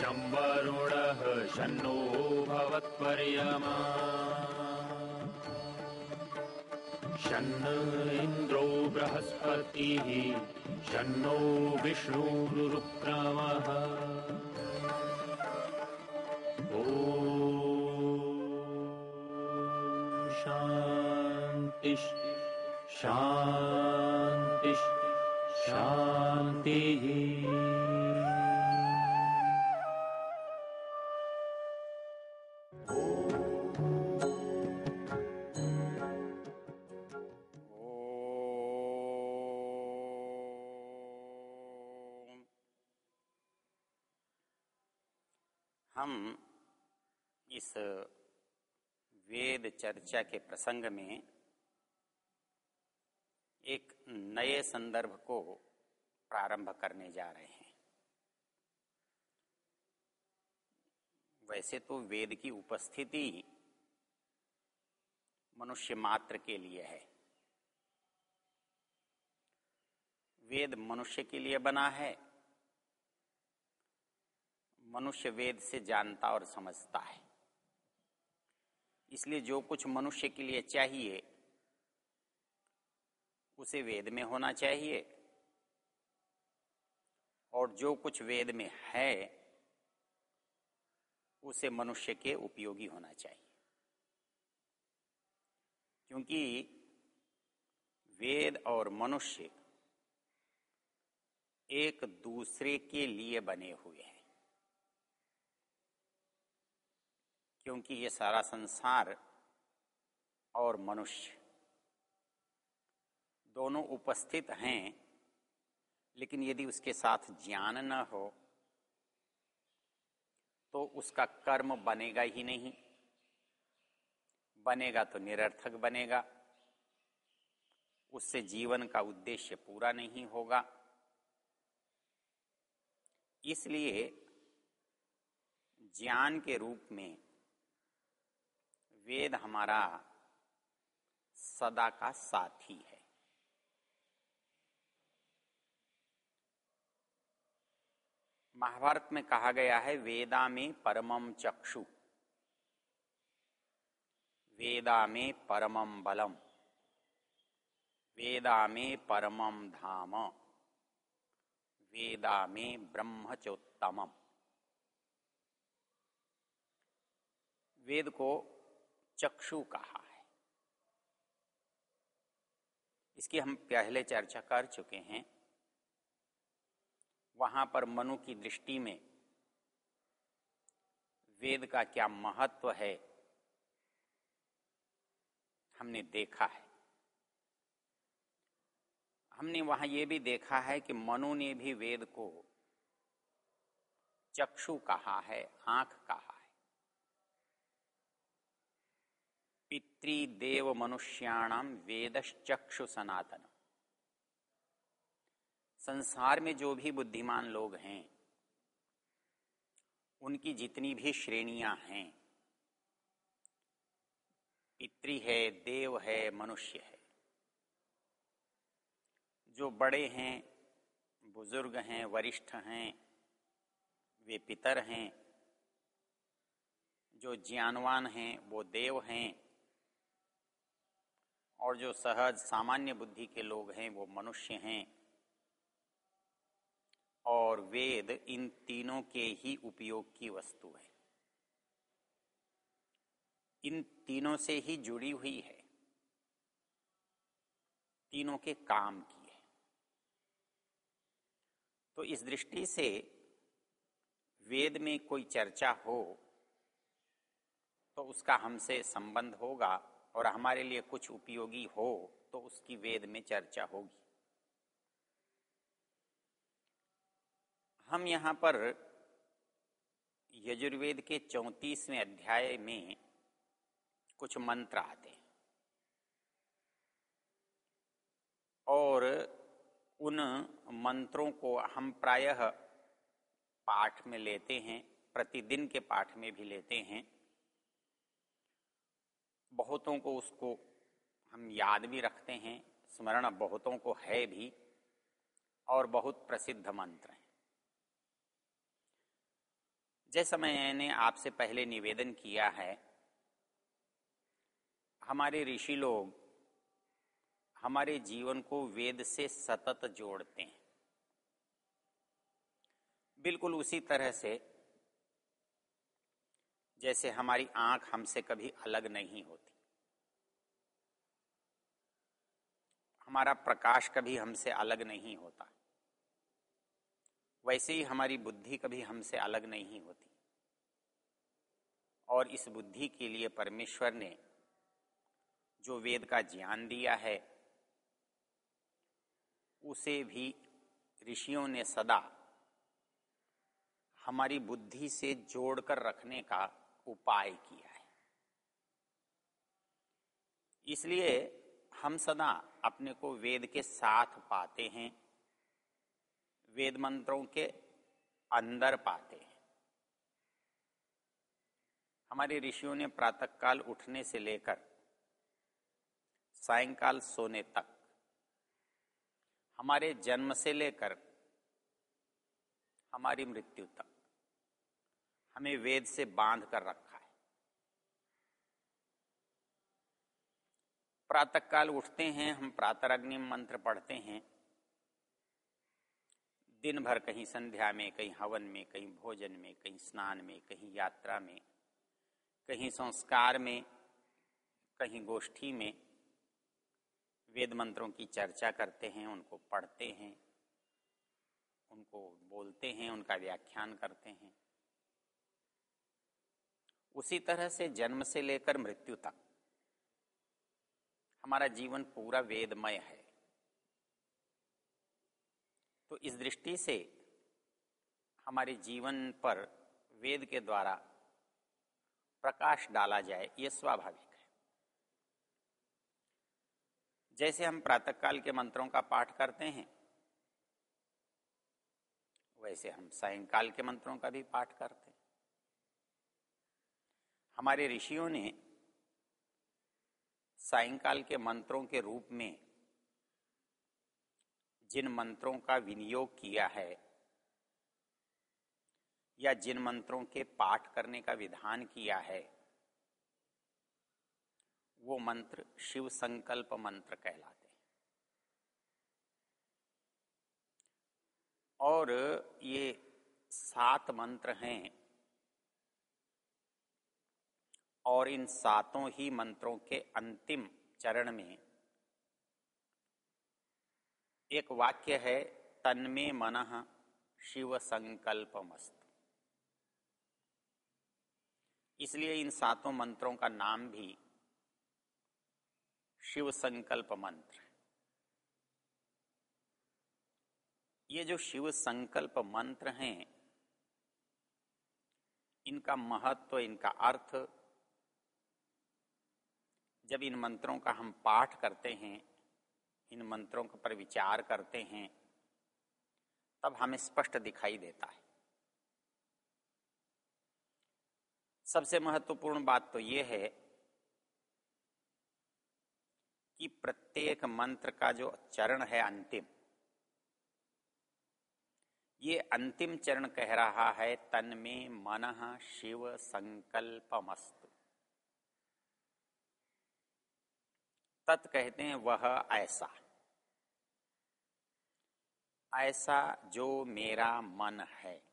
शम्वरुणः शन्नो भवत्पर्यमा। शन्न इन्द्रो बृहस्पतिः शन्नो विष्णुरुक्रमः ॐ शान्तिः शान्तिः शान्तिः चर्चा के प्रसंग में एक नए संदर्भ को प्रारंभ करने जा रहे हैं। वैसे तो वेद की उपस्थिति मनुष्य मात्र के लिए है। वेद मनुष्य के लिए बना है। मनुष्य वेद से जानता और समझता है। इसलिए जो कुछ मनुष्य के लिए चाहिए, उसे वेद में होना चाहिए। और जो कुछ वेद में है, उसे मनुष्य के उपयोगी होना चाहिए। क्योंकि वेद और मनुष्य एक दूसरे के लिए बने हुए हैं। क्योंकि ये सारा संसार और मनुष्य दोनों उपस्थित हैं, लेकिन यदि उसके साथ ज्ञान न हो तो उसका कर्म बनेगा ही नहीं। बनेगा तो निरर्थक बनेगा। उससे जीवन का उद्देश्य पूरा नहीं होगा। इसलिए ज्ञान के रूप में वेद हमारा सदा का साथी है। महाभारत में कहा गया है, वेदा में परमम चक्षु। वेदा में परमम बलम। वेदा में परमम धाम। वेदा में ब्रह्मचोत्तम वेद को चक्षु कहा है। इसकी हम पहले चर्चा कर चुके हैं। वहाँ पर मनु की दृष्टि में वेद का क्या महत्व है, हमने देखा है। हमने वहाँ ये भी देखा है कि मनु ने भी वेद को चक्षु कहा है, आँख कहा है पितृदेव मनुष्याणाम वेदश्चक्षु सनातन संसार में जो भी बुद्धिमान लोग हैं, उनकी जितनी भी श्रेणियाँ हैं, पितृ है, देव है, मनुष्य है। जो बड़े हैं, बुज़ुर्ग हैं, वरिष्ठ हैं, वे पितर हैं। जो ज्ञानवान हैं, वो देव हैं। और जो सहज सामान्य बुद्धि के लोग हैं, वो मनुष्य हैं। और वेद इन तीनों के ही उपयोग की वस्तु है। इन तीनों से ही जुड़ी हुई है। तीनों के काम की है। तो इस दृष्टि से वेद में कोई चर्चा हो तो उसका हमसे संबंध होगा। और हमारे लिए कुछ उपयोगी हो तो उसकी वेद में चर्चा होगी। हम यहाँ पर यजुर्वेद के चौंतीसवें अध्याय में कुछ मंत्र आते हैं और उन मंत्रों को हम प्रायः पाठ में लेते हैं, प्रतिदिन के पाठ में भी लेते हैं। बहुतों को उसको हम याद भी रखते हैं, स्मरण बहुतों को है भी, और बहुत प्रसिद्ध मंत्र हैं। जैसा मैंने आपसे पहले निवेदन किया है, हमारे ऋषि लोग हमारे जीवन को वेद से सतत जोड़ते हैं। बिल्कुल उसी तरह से जैसे हमारी आँख हमसे कभी अलग नहीं होती। हमारा प्रकाश कभी हमसे अलग नहीं होता। वैसे ही हमारी बुद्धि कभी हमसे अलग नहीं होती। और इस बुद्धि के लिए परमेश्वर ने जो वेद का ज्ञान दिया है, उसे भी ऋषियों ने सदा हमारी बुद्धि से जोड़कर रखने का उपाय किया है। इसलिए हम सदा अपने को वेद के साथ पाते हैं। वेद मंत्रों के अंदर पाते हैं। हमारे ऋषियों ने प्रातःकाल उठने से लेकर सायंकाल सोने तक, हमारे जन्म से लेकर हमारी मृत्यु तक हमें वेद से बाँध कर रखा है। प्रातःकाल उठते हैं, हम प्रातरग्नि मंत्र पढ़ते हैं। दिन भर कहीं संध्या में, कहीं हवन में, कहीं भोजन में, कहीं स्नान में, कहीं यात्रा में, कहीं संस्कार में, कहीं गोष्ठी में वेद मंत्रों की चर्चा करते हैं, उनको पढ़ते हैं, उनको बोलते हैं, उनका व्याख्यान करते हैं। उसी तरह से जन्म से लेकर मृत्यु तक। हमारा जीवन पूरा वेदमय है। तो इस दृष्टि से हमारे जीवन पर वेद के द्वारा प्रकाश डाला जाए, ये स्वाभाविक है। जैसे हम प्रातःकाल के मंत्रों का पाठ करते हैं, वैसे हम सायंकाल के मंत्रों का भी पाठ करते हैं। हमारे ऋषियों ने सायंकाल के मंत्रों के रूप में जिन मंत्रों का विनियोग किया है या जिन मंत्रों के पाठ करने का विधान किया है, वो मंत्र शिव संकल्प मंत्र कहलाते हैं। और ये सात मंत्र हैं और इन सातों ही मंत्रों के अंतिम चरण में एक वाक्य है, तन्मे मन शिव संकल्पमस्त इसलिए इन सातों मंत्रों का नाम भी शिव संकल्प मंत्र ये जो शिव संकल्प मंत्र हैं, इनका महत्व, इनका अर्थ जब इन मंत्रों का हम पाठ करते हैं, इन मंत्रों पर विचार करते हैं, तब हमें स्पष्ट दिखाई देता है। सबसे महत्वपूर्ण बात तो यह है कि प्रत्येक मंत्र का जो चरण है अंतिम, ये अंतिम चरण कह रहा है तन में मन शिव संकल्पमस्तु। तत् कहते हैं वह ऐसा। ऐसा जो मेरा मन है।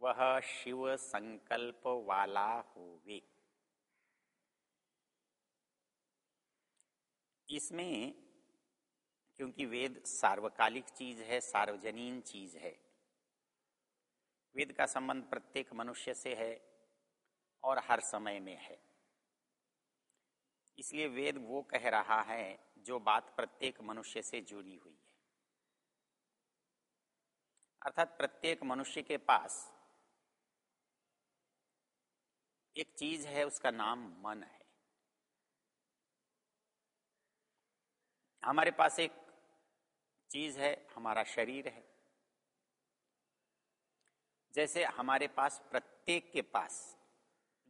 वह शिव संकल्प वाला होवे। इसमें, क्योंकि वेद सार्वकालिक चीज़ है, सार्वजनीन चीज़ है। वेद का संबंध प्रत्येक मनुष्य से है और हर समय में है। इसलिए वेद वो कह रहा है जो बात प्रत्येक मनुष्य से जुड़ी हुई है। अर्थात प्रत्येक मनुष्य के पास एक चीज़ है, उसका नाम मन है। हमारे पास एक चीज़ है, हमारा शरीर है। जैसे हमारे पास प्रत्येक के पास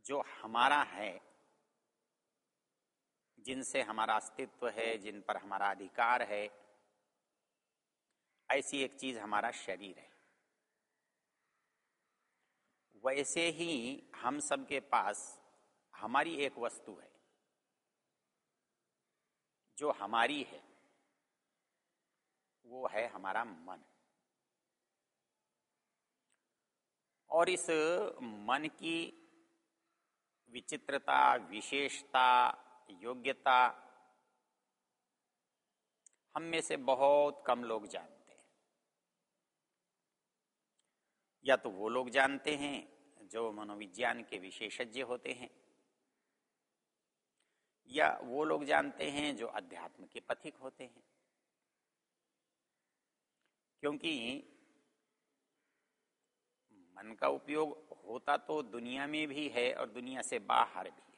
जो हमारा है जिनसे हमारा अस्तित्व है, जिन पर हमारा अधिकार है, ऐसी एक चीज़ हमारा शरीर है। वैसे ही हम सबके पास हमारी एक वस्तु है, जो हमारी है। वो है हमारा मन। और इस मन की विचित्रता, विशेषता योग्यता हम में से बहुत कम लोग जानते हैं। या तो वो लोग जानते हैं जो मनोविज्ञान के विशेषज्ञ होते हैं, या वो लोग जानते हैं जो अध्यात्म के पथिक होते हैं। क्योंकि मन का उपयोग होता तो दुनिया में भी है और दुनिया से बाहर भी।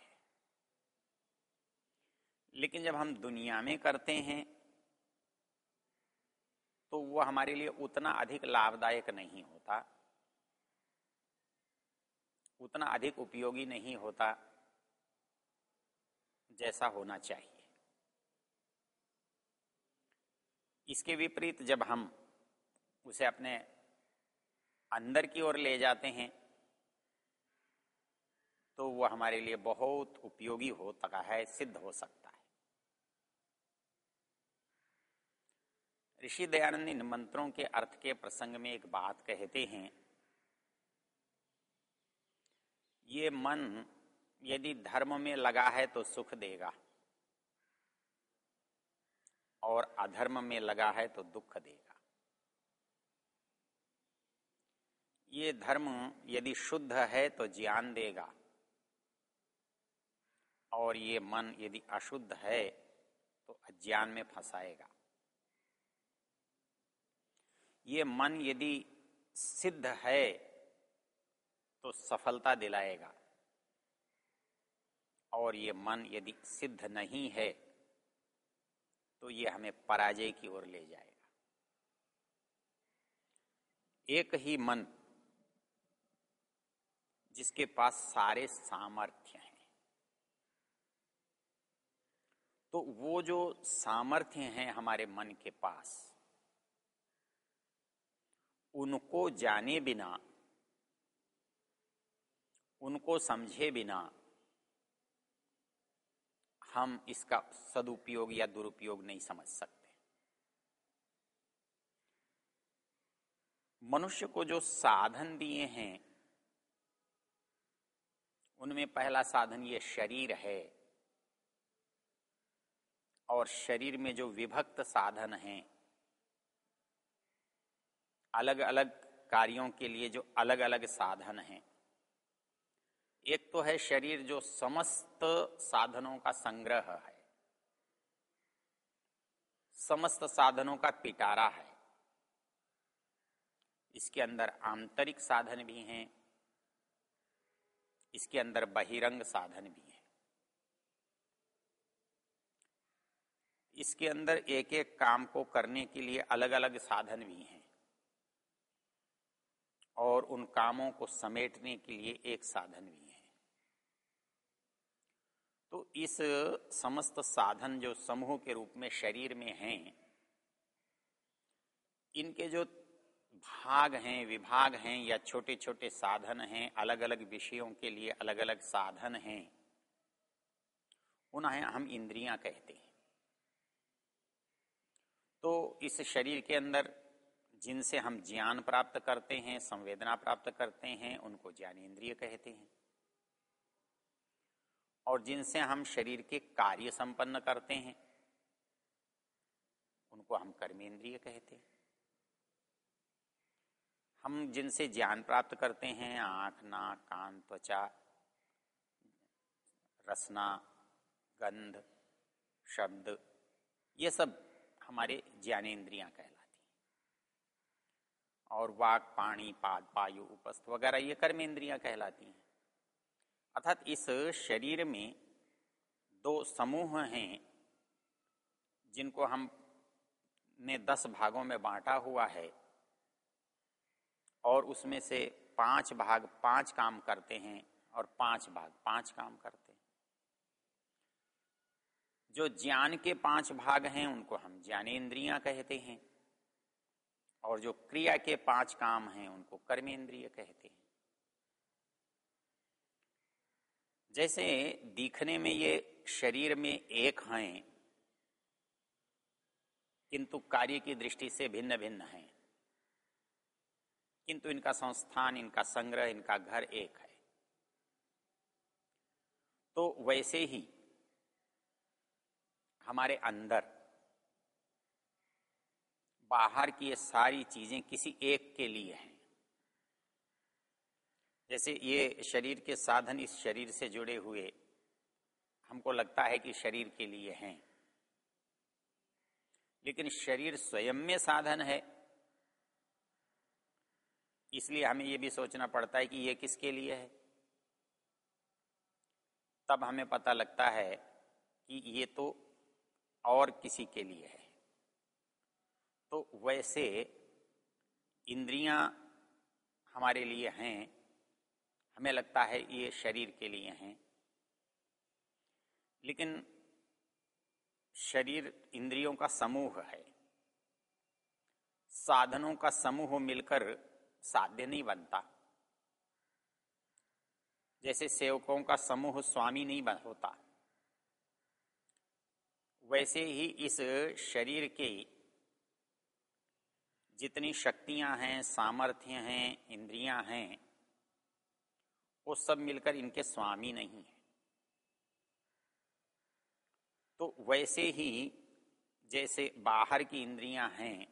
लेकिन जब हम दुनिया में करते हैं तो वह हमारे लिए उतना अधिक लाभदायक नहीं होता, उतना अधिक उपयोगी नहीं होता जैसा होना चाहिए। इसके विपरीत जब हम उसे अपने अंदर की ओर ले जाते हैं तो वह हमारे लिए बहुत उपयोगी होता है, सिद्ध हो सकता है। ऋषि दयानंद इन मंत्रों के अर्थ के प्रसंग में एक बात कहते हैं। ये मन यदि धर्म में लगा है तो सुख देगा, और अधर्म में लगा है तो दुख देगा। ये धर्म यदि शुद्ध है तो ज्ञान देगा, और ये मन यदि अशुद्ध है तो अज्ञान में फंसाएगा। ये मन यदि सिद्ध है तो सफलता दिलाएगा। और ये मन यदि सिद्ध नहीं है तो ये हमें पराजय की ओर ले जाएगा। एक ही मन, जिसके पास सारे सामर्थ्य हैं तो वो जो सामर्थ्य हैं हमारे मन के पास उनको जाने बिना, उनको समझे बिना हम इसका सदुपयोग या दुरुपयोग नहीं समझ सकते। मनुष्य को जो साधन दिए हैं, उनमें पहला साधन ये शरीर है और शरीर में जो विभक्त साधन हैं अलग अलग कार्यों के लिए जो अलग अलग साधन हैं। एक तो है शरीर जो समस्त साधनों का संग्रह है। समस्त साधनों का पिटारा है। इसके अंदर आंतरिक साधन भी हैं। इसके अंदर बहिरंग साधन भी है। इसके अंदर एक एक काम को करने के लिए अलग अलग साधन भी हैं। और उन कामों को समेटने के लिए एक साधन भी है। तो इस समस्त साधन जो समूह के रूप में शरीर में हैं, इनके जो भाग हैं, विभाग हैं या छोटे छोटे साधन हैं अलग अलग विषयों के लिए अलग अलग साधन हैं, उन्हें हम इंद्रियाँ कहते हैं। तो इस शरीर के अंदर जिनसे हम ज्ञान प्राप्त करते हैं, संवेदना प्राप्त करते हैं, उनको ज्ञानेन्द्रिय कहते हैं। और जिनसे हम शरीर के कार्य संपन्न करते हैं, उनको हम कर्मेंद्रिय कहते हैं। हम जिनसे ज्ञान प्राप्त करते हैं, आँख, नाक, कान, त्वचा, रसना, गंध, शब्द, ये सब हमारे ज्ञानेन्द्रियाँ हैं। और वाक, पाणी, पाद, पायु, उपस्थ वगैरह ये कर्म कर्मेंद्रियाँ कहलाती हैं। अर्थात इस शरीर में दो समूह हैं, जिनको हम ने दस भागों में बांटा हुआ है और उसमें से पाँच भाग पाँच काम करते हैं और पाँच भाग पाँच काम करते हैं। जो ज्ञान के पाँच भाग हैं, उनको हम ज्ञानेन्द्रियाँ कहते हैं। और जो क्रिया के पाँच काम हैं, उनको कर्मेंद्रिय कहते हैं। जैसे दिखने में ये शरीर में एक हैं, किंतु कार्य की दृष्टि से भिन्न भिन्न हैं। किंतु इनका संस्थान, इनका संग्रह, इनका घर एक है। तो वैसे ही हमारे अंदर बाहर की ये सारी चीज़ें किसी एक के लिए हैं। जैसे ये शरीर के साधन इस शरीर से जुड़े हुए हमको लगता है कि शरीर के लिए हैं। लेकिन शरीर स्वयं में साधन है। इसलिए हमें यह भी सोचना पड़ता है कि यह किसके लिए है? तब हमें पता लगता है कि ये तो और किसी के लिए है। तो वैसे इंद्रियाँ हमारे लिए हैं, हमें लगता है ये शरीर के लिए हैं। लेकिन शरीर इंद्रियों का समूह है। साधनों का समूह मिलकर साध्य नहीं बनता। जैसे सेवकों का समूह स्वामी नहीं होता। वैसे ही इस शरीर के जितनी शक्तियाँ हैं, सामर्थ्य हैं, इंद्रियाँ हैं, वो सब मिलकर इनके स्वामी नहीं है। तो वैसे ही जैसे बाहर की इंद्रियाँ हैं,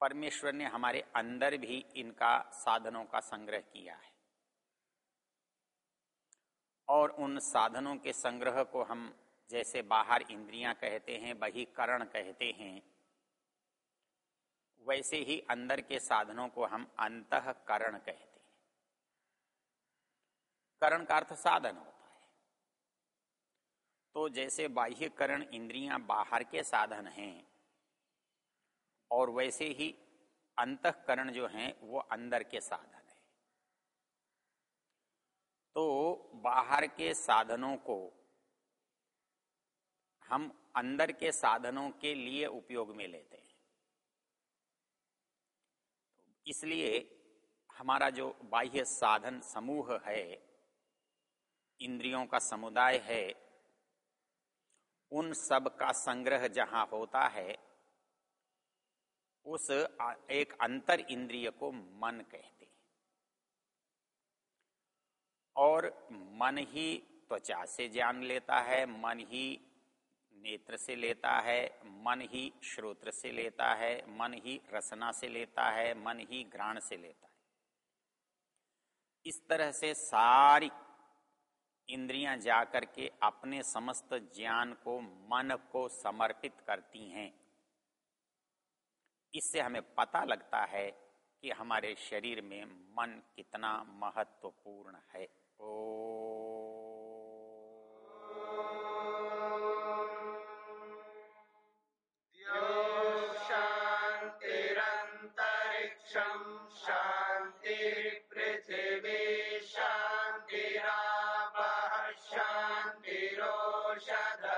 परमेश्वर ने हमारे अंदर भी इनका साधनों का संग्रह किया है। और उन साधनों के संग्रह को हम जैसे बाहर इंद्रियाँ कहते हैं, बहिकरण कहते हैं वैसे ही अंदर के साधनों को हम अंतकरण कहते हैं। करण का अर्थ साधन होता है। तो जैसे बाह्यकरण इंद्रियाँ बाहर के साधन हैं, और वैसे ही अंतकरण जो हैं, वो अंदर के साधन है। तो बाहर के साधनों को हम अंदर के साधनों के लिए उपयोग में लेते हैं। इसलिए हमारा जो बाह्य साधन समूह है, इंद्रियों का समुदाय है, उन सब का संग्रह जहाँ होता है, उस एक अंतर इंद्रिय को मन कहते हैं। और मन ही त्वचा से जान लेता है, मन ही नेत्र से लेता है, मन ही श्रोत्र से लेता है, मन ही रसना से लेता है, मन ही घ्राण से लेता है। इस तरह से सारी इंद्रियाँ जाकर के अपने समस्त ज्ञान को, मन को समर्पित करती हैं। इससे हमें पता लगता है कि हमारे शरीर में मन कितना महत्वपूर्ण है। ओ षद